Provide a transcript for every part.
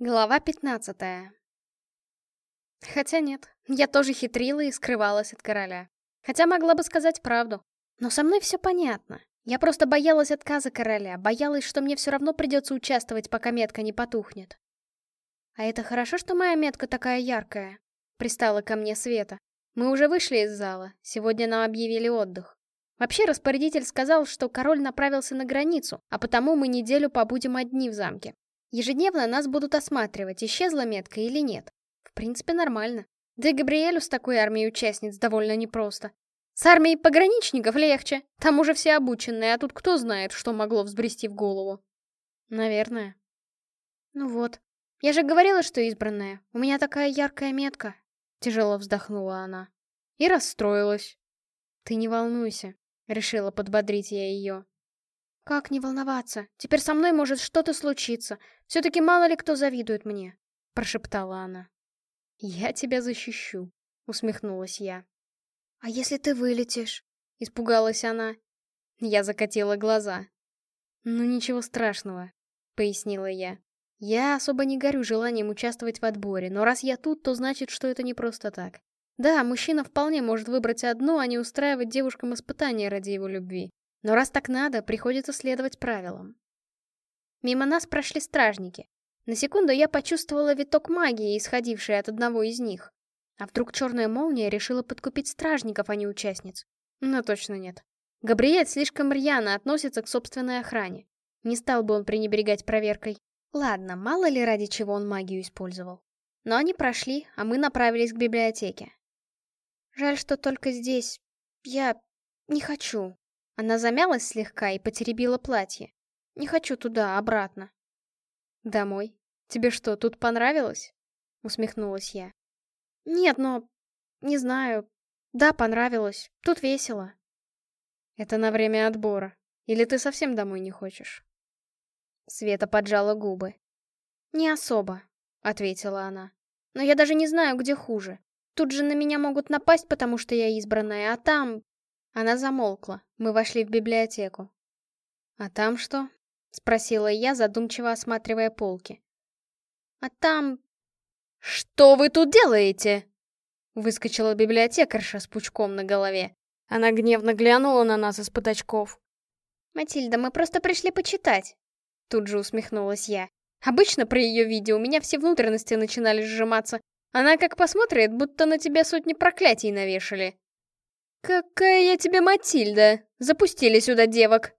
Глава 15 Хотя нет, я тоже хитрила и скрывалась от короля. Хотя могла бы сказать правду. Но со мной все понятно. Я просто боялась отказа короля, боялась, что мне все равно придется участвовать, пока метка не потухнет. А это хорошо, что моя метка такая яркая. Пристала ко мне Света. Мы уже вышли из зала, сегодня нам объявили отдых. Вообще распорядитель сказал, что король направился на границу, а потому мы неделю побудем одни в замке. Ежедневно нас будут осматривать, исчезла метка или нет. В принципе, нормально. Да и Габриэлю с такой армией участниц довольно непросто. С армией пограничников легче. Там уже все обученные, а тут кто знает, что могло взбрести в голову. Наверное. Ну вот. Я же говорила, что избранная. У меня такая яркая метка. Тяжело вздохнула она. И расстроилась. Ты не волнуйся. Решила подбодрить я ее. «Как не волноваться? Теперь со мной может что-то случиться. Все-таки мало ли кто завидует мне», — прошептала она. «Я тебя защищу», — усмехнулась я. «А если ты вылетишь?» — испугалась она. Я закатила глаза. «Ну ничего страшного», — пояснила я. «Я особо не горю желанием участвовать в отборе, но раз я тут, то значит, что это не просто так. Да, мужчина вполне может выбрать одну, а не устраивать девушкам испытания ради его любви. Но раз так надо, приходится следовать правилам. Мимо нас прошли стражники. На секунду я почувствовала виток магии, исходивший от одного из них. А вдруг черная молния решила подкупить стражников, а не участниц? Но точно нет. Габриэль слишком рьяно относится к собственной охране. Не стал бы он пренебрегать проверкой. Ладно, мало ли ради чего он магию использовал. Но они прошли, а мы направились к библиотеке. Жаль, что только здесь. Я не хочу. Она замялась слегка и потеребила платье. Не хочу туда, обратно. Домой? Тебе что, тут понравилось? Усмехнулась я. Нет, но... Не знаю. Да, понравилось. Тут весело. Это на время отбора. Или ты совсем домой не хочешь? Света поджала губы. «Не особо», — ответила она. «Но я даже не знаю, где хуже. Тут же на меня могут напасть, потому что я избранная, а там... Она замолкла. Мы вошли в библиотеку. «А там что?» — спросила я, задумчиво осматривая полки. «А там...» «Что вы тут делаете?» Выскочила библиотекарша с пучком на голове. Она гневно глянула на нас из-под очков. «Матильда, мы просто пришли почитать!» Тут же усмехнулась я. Обычно при ее виде у меня все внутренности начинали сжиматься. Она как посмотрит, будто на тебя сотни проклятий навешали. «Какая я тебе Матильда! Запустили сюда девок!»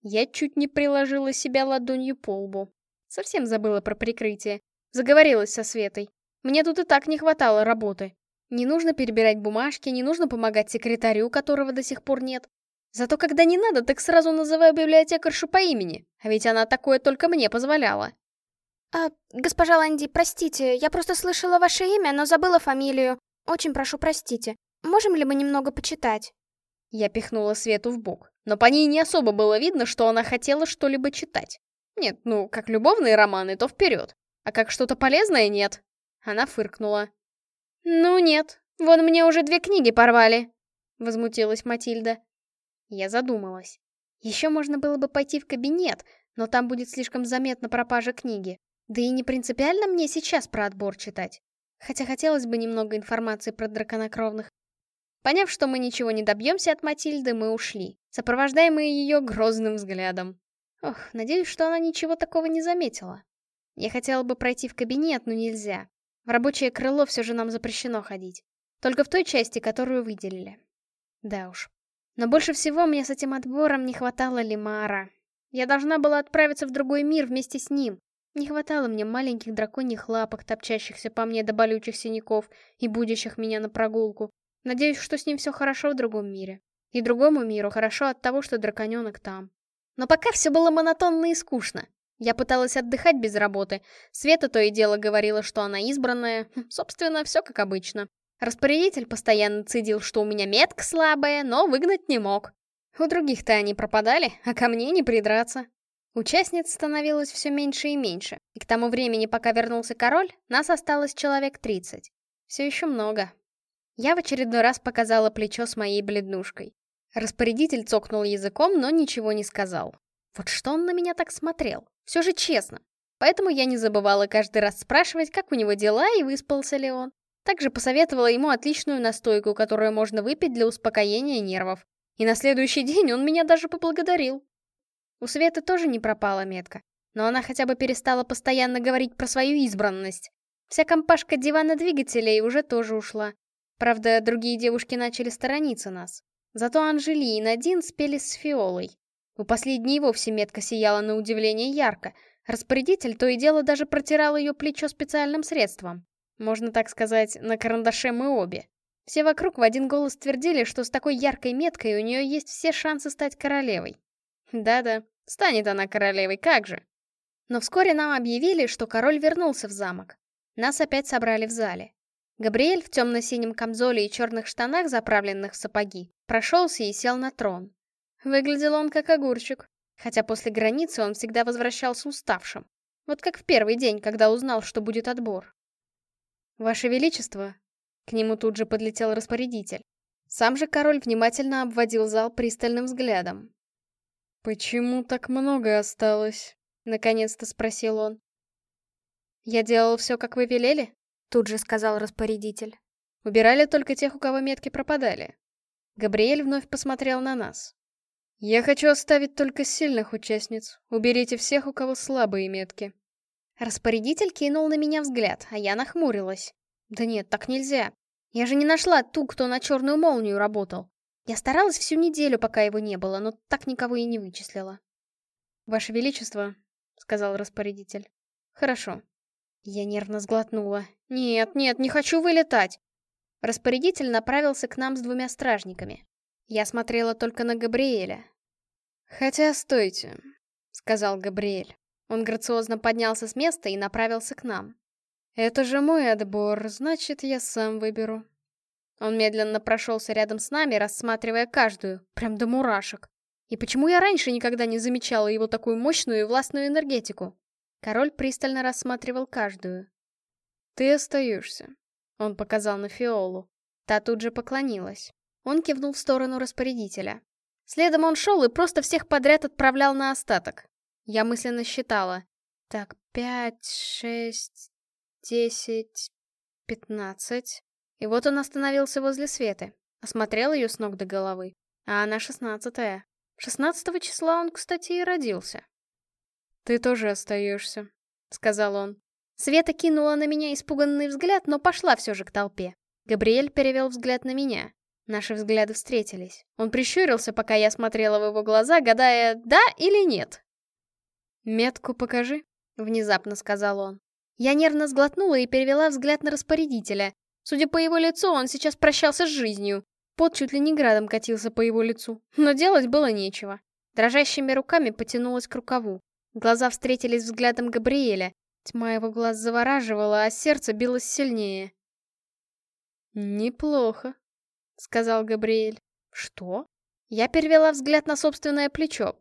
Я чуть не приложила себя ладонью по лбу. Совсем забыла про прикрытие. Заговорилась со Светой. Мне тут и так не хватало работы. Не нужно перебирать бумажки, не нужно помогать секретарю, которого до сих пор нет. Зато когда не надо, так сразу называю библиотекаршу по имени, а ведь она такое только мне позволяла. «А, госпожа Ланди, простите, я просто слышала ваше имя, но забыла фамилию. Очень прошу, простите. Можем ли мы немного почитать?» Я пихнула Свету в бок, но по ней не особо было видно, что она хотела что-либо читать. Нет, ну, как любовные романы, то вперед. А как что-то полезное, нет. Она фыркнула. «Ну нет, вон мне уже две книги порвали», — возмутилась Матильда. Я задумалась. Еще можно было бы пойти в кабинет, но там будет слишком заметна пропажа книги. Да и не принципиально мне сейчас про отбор читать. Хотя хотелось бы немного информации про драконокровных. Поняв, что мы ничего не добьемся от Матильды, мы ушли, сопровождаемые ее грозным взглядом. Ох, надеюсь, что она ничего такого не заметила. Я хотела бы пройти в кабинет, но нельзя. В рабочее крыло все же нам запрещено ходить. Только в той части, которую выделили. Да уж. Но больше всего мне с этим отбором не хватало Лимара. Я должна была отправиться в другой мир вместе с ним. Не хватало мне маленьких драконьих лапок, топчащихся по мне до болючих синяков и будящих меня на прогулку. Надеюсь, что с ним все хорошо в другом мире. И другому миру хорошо от того, что драконенок там. Но пока все было монотонно и скучно. Я пыталась отдыхать без работы. Света то и дело говорила, что она избранная. Хм, собственно, все как обычно. Распорядитель постоянно цедил, что у меня метка слабая, но выгнать не мог. У других-то они пропадали, а ко мне не придраться. Участниц становилось все меньше и меньше, и к тому времени, пока вернулся король, нас осталось человек 30. Все еще много, я в очередной раз показала плечо с моей бледнушкой. Распорядитель цокнул языком, но ничего не сказал. Вот что он на меня так смотрел? Все же честно. Поэтому я не забывала каждый раз спрашивать, как у него дела и выспался ли он. Также посоветовала ему отличную настойку, которую можно выпить для успокоения нервов. И на следующий день он меня даже поблагодарил. У Светы тоже не пропала метка, но она хотя бы перестала постоянно говорить про свою избранность. Вся компашка дивана двигателей уже тоже ушла. Правда, другие девушки начали сторониться нас. Зато Анжели и Надин спели с Фиолой. У последней вовсе метка сияла на удивление ярко. Распорядитель то и дело даже протирал ее плечо специальным средством. Можно так сказать, на карандаше мы обе. Все вокруг в один голос твердили, что с такой яркой меткой у нее есть все шансы стать королевой. Да-да, станет она королевой, как же. Но вскоре нам объявили, что король вернулся в замок. Нас опять собрали в зале. Габриэль в темно-синем камзоле и черных штанах, заправленных в сапоги, прошелся и сел на трон. Выглядел он как огурчик, хотя после границы он всегда возвращался уставшим. Вот как в первый день, когда узнал, что будет отбор. «Ваше Величество!» К нему тут же подлетел распорядитель. Сам же король внимательно обводил зал пристальным взглядом. «Почему так много осталось?» — наконец-то спросил он. «Я делал все, как вы велели?» Тут же сказал распорядитель. Убирали только тех, у кого метки пропадали. Габриэль вновь посмотрел на нас. «Я хочу оставить только сильных участниц. Уберите всех, у кого слабые метки». Распорядитель кинул на меня взгляд, а я нахмурилась. «Да нет, так нельзя. Я же не нашла ту, кто на черную молнию работал. Я старалась всю неделю, пока его не было, но так никого и не вычислила». «Ваше Величество», — сказал распорядитель. «Хорошо, я нервно сглотнула. «Нет, нет, не хочу вылетать!» Распорядитель направился к нам с двумя стражниками. Я смотрела только на Габриэля. «Хотя, стойте», — сказал Габриэль. Он грациозно поднялся с места и направился к нам. «Это же мой отбор, значит, я сам выберу». Он медленно прошелся рядом с нами, рассматривая каждую, прям до мурашек. И почему я раньше никогда не замечала его такую мощную и властную энергетику? Король пристально рассматривал каждую. «Ты остаешься», — он показал на Фиолу. Та тут же поклонилась. Он кивнул в сторону распорядителя. Следом он шел и просто всех подряд отправлял на остаток. Я мысленно считала. Так, пять, шесть, десять, пятнадцать. И вот он остановился возле Светы. Осмотрел ее с ног до головы. А она шестнадцатая. Шестнадцатого числа он, кстати, и родился. «Ты тоже остаешься», — сказал он. Света кинула на меня испуганный взгляд, но пошла все же к толпе. Габриэль перевел взгляд на меня. Наши взгляды встретились. Он прищурился, пока я смотрела в его глаза, гадая, да или нет. «Метку покажи», — внезапно сказал он. Я нервно сглотнула и перевела взгляд на распорядителя. Судя по его лицу, он сейчас прощался с жизнью. Пот чуть ли не градом катился по его лицу. Но делать было нечего. Дрожащими руками потянулась к рукаву. Глаза встретились взглядом Габриэля. Тьма его глаз завораживала, а сердце билось сильнее. «Неплохо», — сказал Габриэль. «Что?» Я перевела взгляд на собственное плечо.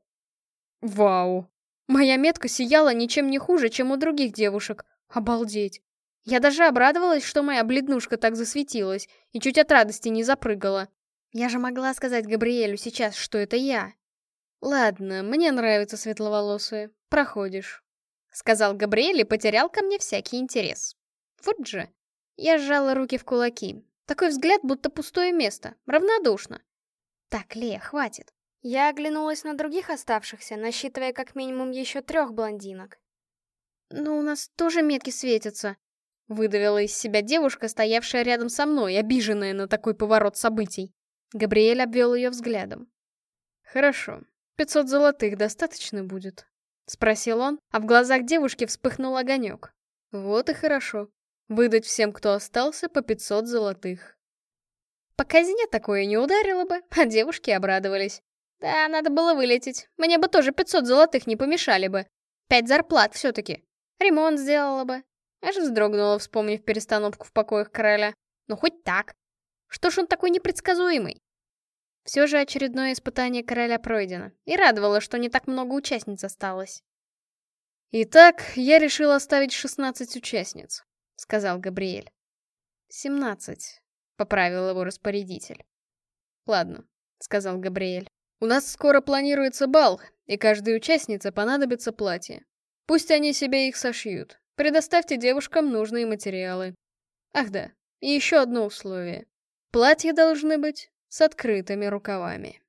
«Вау! Моя метка сияла ничем не хуже, чем у других девушек. Обалдеть! Я даже обрадовалась, что моя бледнушка так засветилась, и чуть от радости не запрыгала. Я же могла сказать Габриэлю сейчас, что это я. Ладно, мне нравятся светловолосые. «Проходишь», — сказал Габриэль и потерял ко мне всякий интерес. Вот же. Я сжала руки в кулаки. Такой взгляд, будто пустое место. Равнодушно. Так, Лея, хватит. Я оглянулась на других оставшихся, насчитывая как минимум еще трех блондинок. «Но у нас тоже метки светятся», — выдавила из себя девушка, стоявшая рядом со мной, обиженная на такой поворот событий. Габриэль обвел ее взглядом. «Хорошо, пятьсот золотых достаточно будет», — спросил он, а в глазах девушки вспыхнул огонек. Вот и хорошо. Выдать всем, кто остался, по 500 золотых. По казне такое не ударило бы, а девушки обрадовались. Да, надо было вылететь. Мне бы тоже 500 золотых не помешали бы. Пять зарплат все-таки. Ремонт сделала бы. Аж вздрогнула, вспомнив перестановку в покоях короля. Ну, хоть так. Что ж он такой непредсказуемый? Все же очередное испытание короля пройдено, и радовало, что не так много участниц осталось. «Итак, я решил оставить 16 участниц», — сказал Габриэль. «Семнадцать», — поправил его распорядитель. «Ладно», — сказал Габриэль. «У нас скоро планируется бал, и каждой участнице понадобится платье. Пусть они себе их сошьют. Предоставьте девушкам нужные материалы. Ах да, и еще одно условие. Платья должны быть с открытыми рукавами.